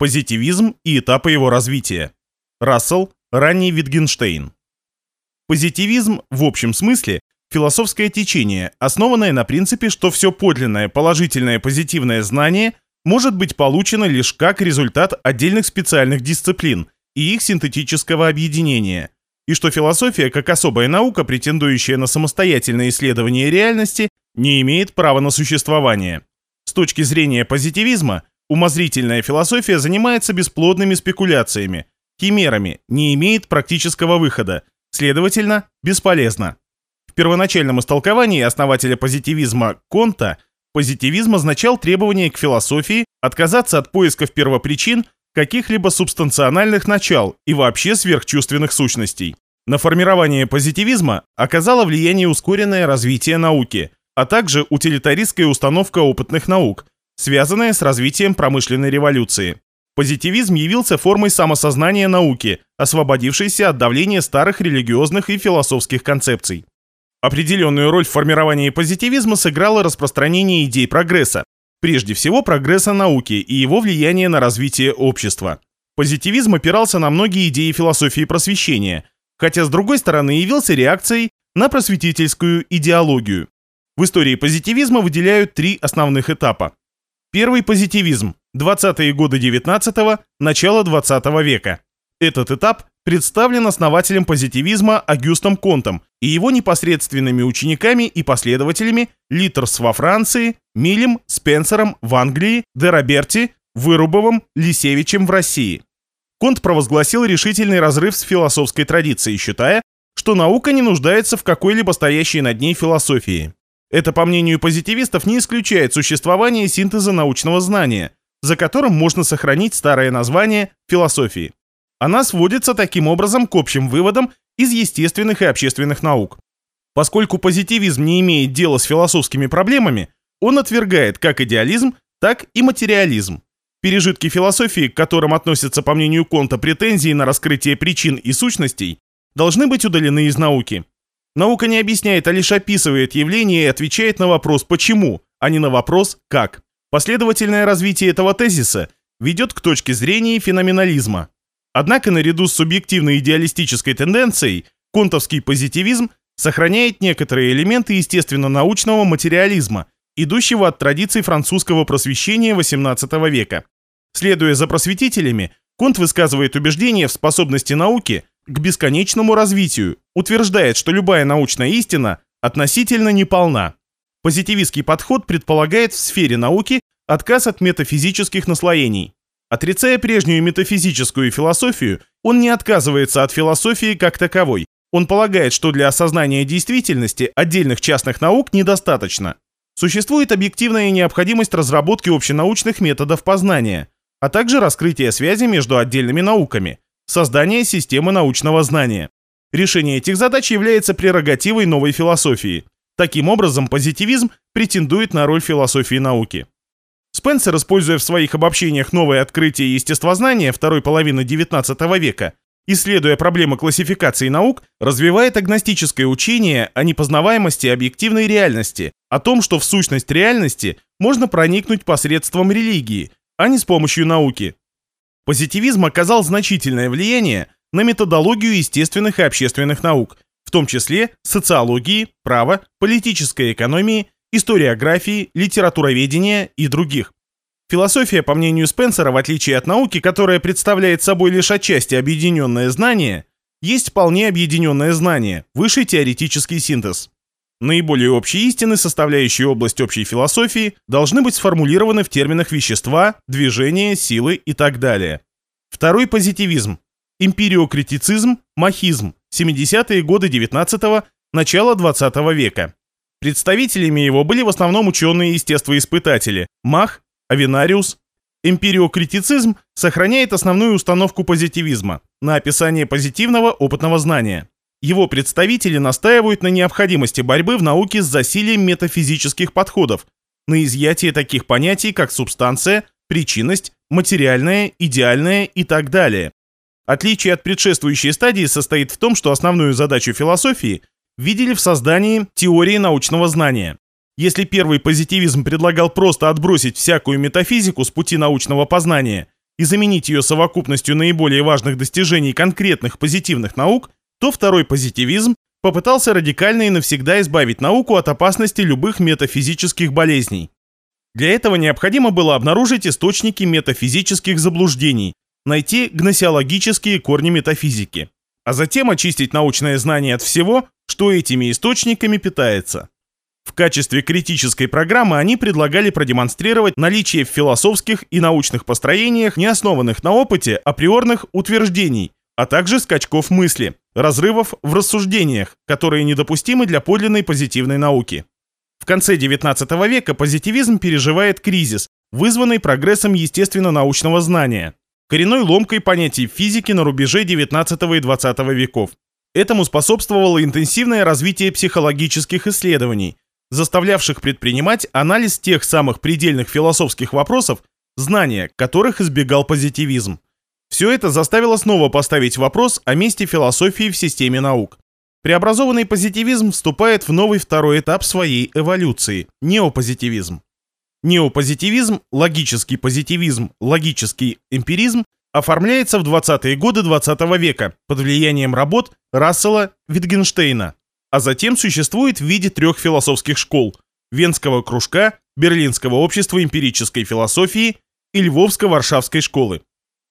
Позитивизм и этапы его развития. Рассел, ранний Витгенштейн. Позитивизм в общем смысле философское течение, основанное на принципе, что все подлинное, положительное, позитивное знание может быть получено лишь как результат отдельных специальных дисциплин и их синтетического объединения, и что философия, как особая наука, претендующая на самостоятельное исследование реальности, не имеет права на существование. С точки зрения позитивизма, умозрительная философия занимается бесплодными спекуляциями, химерами, не имеет практического выхода, следовательно, бесполезна. В первоначальном истолковании основателя позитивизма Конта позитивизм означал требование к философии отказаться от поисков первопричин каких-либо субстанциональных начал и вообще сверхчувственных сущностей. На формирование позитивизма оказало влияние ускоренное развитие науки, а также утилитаристская установка опытных наук, связанная с развитием промышленной революции. Позитивизм явился формой самосознания науки, освободившейся от давления старых религиозных и философских концепций. Определенную роль в формировании позитивизма сыграло распространение идей прогресса, прежде всего прогресса науки и его влияние на развитие общества. Позитивизм опирался на многие идеи философии просвещения, хотя с другой стороны явился реакцией на просветительскую идеологию. В истории позитивизма выделяют три основных этапа. Первый позитивизм – 20-е годы 19-го, начало 20 века. Этот этап представлен основателем позитивизма Агюстом Контом и его непосредственными учениками и последователями Литтерс во Франции, Милем, Спенсером в Англии, Де Роберти, Вырубовым, Лисевичем в России. Конт провозгласил решительный разрыв с философской традицией, считая, что наука не нуждается в какой-либо стоящей над ней философии. Это, по мнению позитивистов, не исключает существование синтеза научного знания, за которым можно сохранить старое название философии. Она сводится таким образом к общим выводам из естественных и общественных наук. Поскольку позитивизм не имеет дела с философскими проблемами, он отвергает как идеализм, так и материализм. Пережитки философии, к которым относятся, по мнению Конта, претензии на раскрытие причин и сущностей, должны быть удалены из науки. Наука не объясняет, а лишь описывает явление и отвечает на вопрос «почему», а не на вопрос «как». Последовательное развитие этого тезиса ведет к точке зрения феноменализма. Однако наряду с субъективной идеалистической тенденцией, контовский позитивизм сохраняет некоторые элементы естественно-научного материализма, идущего от традиций французского просвещения XVIII века. Следуя за просветителями, Конт высказывает убеждение в способности науки к бесконечному развитию, утверждает, что любая научная истина относительно неполна. Позитивистский подход предполагает в сфере науки отказ от метафизических наслоений. Отрицая прежнюю метафизическую философию, он не отказывается от философии как таковой. Он полагает, что для осознания действительности отдельных частных наук недостаточно. Существует объективная необходимость разработки общенаучных методов познания, а также раскрытия связи между отдельными науками, создания системы научного знания. Решение этих задач является прерогативой новой философии. Таким образом, позитивизм претендует на роль философии науки. Спенсер, используя в своих обобщениях новые открытия естествознания второй половины XIX века, исследуя проблемы классификации наук, развивает агностическое учение о непознаваемости объективной реальности, о том, что в сущность реальности можно проникнуть посредством религии, а не с помощью науки. Позитивизм оказал значительное влияние на методологию естественных и общественных наук, в том числе социологии, права, политической экономии историографии, литературоведения и других. Философия, по мнению Спенсера, в отличие от науки, которая представляет собой лишь отчасти объединенное знание, есть вполне объединенное знание, высший теоретический синтез. Наиболее общие истины, составляющие область общей философии, должны быть сформулированы в терминах вещества, движения, силы и так далее. Второй позитивизм. Империокритицизм, махизм. 70-е годы 19-го, начало 20 века. Представителями его были в основном ученые-естествоиспытатели Мах, Авинариус. Эмпириокритицизм сохраняет основную установку позитивизма на описание позитивного опытного знания. Его представители настаивают на необходимости борьбы в науке с засилием метафизических подходов, на изъятие таких понятий, как субстанция, причинность, материальное, идеальное и так далее. Отличие от предшествующей стадии состоит в том, что основную задачу философии видели в создании теории научного знания. Если первый позитивизм предлагал просто отбросить всякую метафизику с пути научного познания и заменить ее совокупностью наиболее важных достижений конкретных позитивных наук, то второй позитивизм попытался радикально и навсегда избавить науку от опасности любых метафизических болезней. Для этого необходимо было обнаружить источники метафизических заблуждений, найти гносеологические корни метафизики, а затем очистить научное знание от всего, что этими источниками питается. В качестве критической программы они предлагали продемонстрировать наличие в философских и научных построениях, не основанных на опыте, априорных утверждений, а также скачков мысли, разрывов в рассуждениях, которые недопустимы для подлинной позитивной науки. В конце XIX века позитивизм переживает кризис, вызванный прогрессом естественно-научного знания, коренной ломкой понятий физики на рубеже XIX и XX веков. Этому способствовало интенсивное развитие психологических исследований, заставлявших предпринимать анализ тех самых предельных философских вопросов, знания которых избегал позитивизм. Все это заставило снова поставить вопрос о месте философии в системе наук. Преобразованный позитивизм вступает в новый второй этап своей эволюции – неопозитивизм. Неопозитивизм, логический позитивизм, логический эмпиризм оформляется в 20-е годы 20 -го века под влиянием работ Рассела Витгенштейна, а затем существует в виде трех философских школ – Венского кружка, Берлинского общества эмпирической философии и Львовско-Варшавской школы.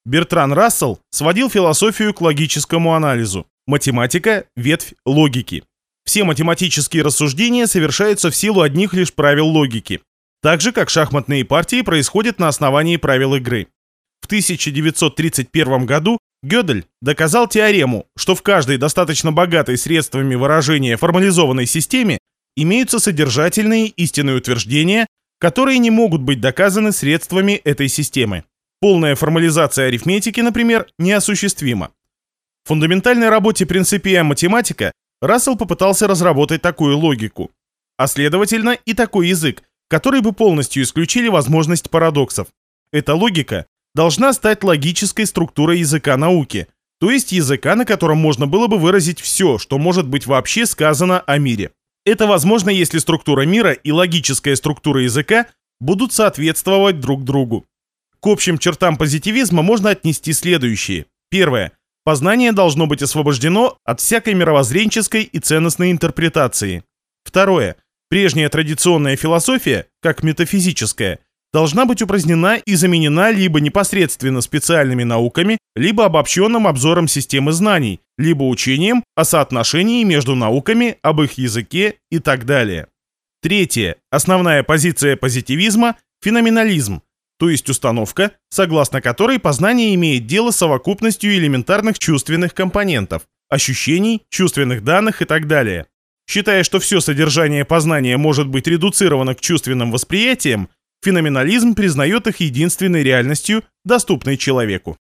Бертран Рассел сводил философию к логическому анализу. Математика – ветвь логики. Все математические рассуждения совершаются в силу одних лишь правил логики. Так же, как шахматные партии происходят на основании правил игры. В 1931 году Гёдель доказал теорему, что в каждой достаточно богатой средствами выражения формализованной системе имеются содержательные истинные утверждения, которые не могут быть доказаны средствами этой системы. Полная формализация арифметики, например, неосуществима. В фундаментальной работе «Принципия математика» Рассел попытался разработать такую логику, а следовательно и такой язык, который бы полностью исключили возможность парадоксов. Эта логика должна стать логической структурой языка науки, то есть языка, на котором можно было бы выразить все, что может быть вообще сказано о мире. Это возможно, если структура мира и логическая структура языка будут соответствовать друг другу. К общим чертам позитивизма можно отнести следующие. Первое. Познание должно быть освобождено от всякой мировоззренческой и ценностной интерпретации. Второе. Прежняя традиционная философия, как метафизическая, должна быть упразднена и заменена либо непосредственно специальными науками, либо обобщенным обзором системы знаний, либо учением о соотношении между науками, об их языке и так далее. Третье. Основная позиция позитивизма – феноменализм, то есть установка, согласно которой познание имеет дело с совокупностью элементарных чувственных компонентов, ощущений, чувственных данных и так далее. Считая, что все содержание познания может быть редуцировано к чувственным восприятиям, феноменализм признает их единственной реальностью, доступной человеку.